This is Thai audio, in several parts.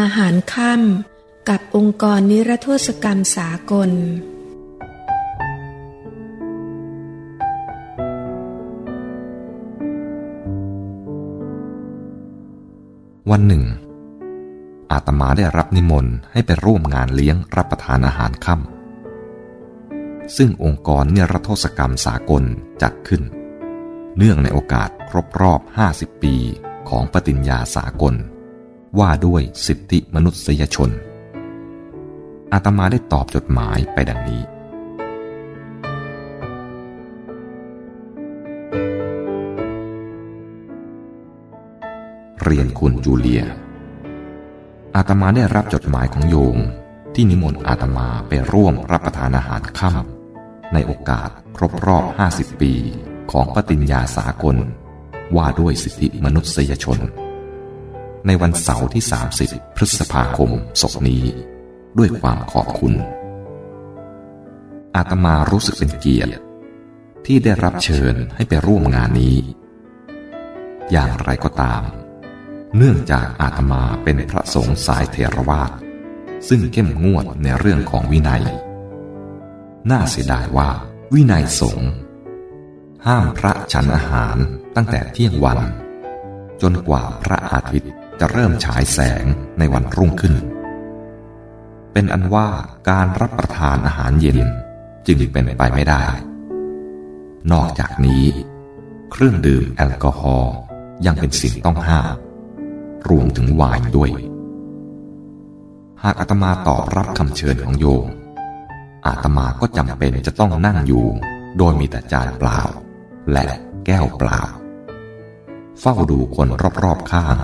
อาหารค่ำกับองค์กรนิรโทษกรรมสากล วันหนึ่ง อาตมาได้รับนิมนต์ให้ไปร่วมงานเลี้ยงรับประทานอาหารค่ำซึ่งองค์กรเนรโทษกรรมสากลจัดขึ้น เนื่องในโอกาสครบรอบ 50 ปีของปฏิญญาสากล ว่าด้วยสิทธิมนุษยชน อาตมาได้ตอบจดหมายไปดังนี้ เรียนคุณจูเลีย อาตมาได้รับจดหมายของโยมที่นิมนต์อาตมาไปร่วมรับประทานอาหารค่ำในโอกาสครบรอบ 50 ปีของปฏิญญาสากล ว่าด้วยสิทธิมนุษยชน ในวันเสาร์ที่ 30 พฤษภาคมศกนี้ ด้วยความขอบคุณ อาตมารู้สึกเป็นเกียรติ ที่ได้รับเชิญให้ไปร่วมงานนี้ อย่างไรก็ตาม เนื่องจากอาตมาเป็นพระสงฆ์สายเทรวาสซึ่งเข้มงวดในเรื่องของวินัย น่าเสียดายว่าวินัยสงฆ์ห้ามพระฉันอาหารตั้งแต่เที่ยงวัน จนกว่าพระอาทิตย์ จะเริ่มฉายแสงในวันรุ่งขึ้น เป็นอันว่าการรับประทานอาหารเย็นจึงเป็นไปไม่ได้ นอกจากนี้ เครื่องดื่มแอลกอฮอล์ยังเป็นสิ่งต้องห้าม รวมถึงไวน์ด้วย หากอาตมาตอบรับคำเชิญของโยม อาตมาก็จำเป็นจะต้องนั่งอยู่ โดยมีแต่จานเปล่า และแก้วเปล่า เฝ้าดูคนรอบๆข้าง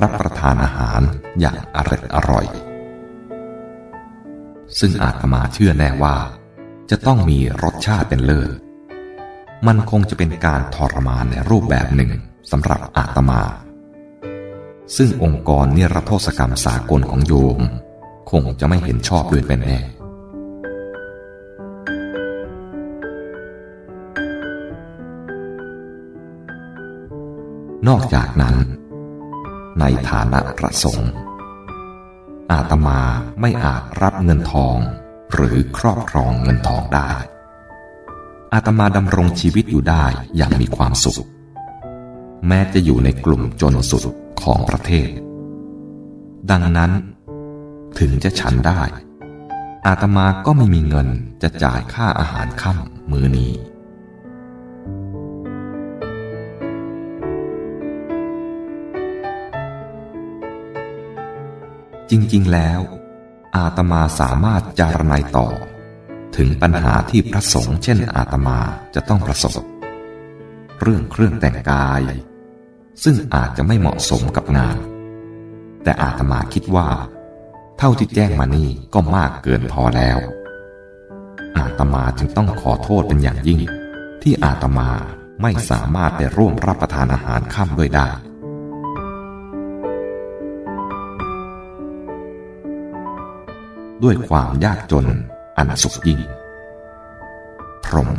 รับประทานอาหารอย่างอร่อยอร่อย ซึ่งอาตมาเชื่อแน่ว่า จะต้องมีรสชาติเป็นเลิศ มันคงจะเป็นการทรมานในรูปแบบหนึ่งสำหรับอาตมา ซึ่งองค์กรนิรโทษกรรมสากลของโยม คงจะไม่เห็นชอบด้วยเป็นแน่นอกจากนั้น ในฐานะพระสงฆ์อาตมาไม่อาจรับเงินทอง หรือครอบครองเงินทองได้ อาตมาดำรงชีวิตอยู่ได้อย่างมีความสุข แม้จะอยู่ในกลุ่มจนสุดของประเทศ ดังนั้น ถึงจะฉันได้ อาตมาก็ไม่มีเงินจะจ่ายค่าอาหารค่ำมือนี้ จริงๆ แล้ว อาตมาสามารถจารณายต่อ ถึงปัญหาที่พระสงฆ์เช่นอาตมาจะต้องประสบ เรื่องเครื่องแต่งกาย ซึ่งอาจจะไม่เหมาะสมกับงาน แต่อาตมาคิดว่า เท่าที่แจ้งมานี่ก็มากเกินพอแล้ว อาตมาจึงต้องขอโทษเป็นอย่างยิ่ง ที่อาตมาไม่สามารถไปร่วมรับประทานอาหารค่ำด้วยได้ ด้วยความยากจนอันสุขยิ่ง พรหม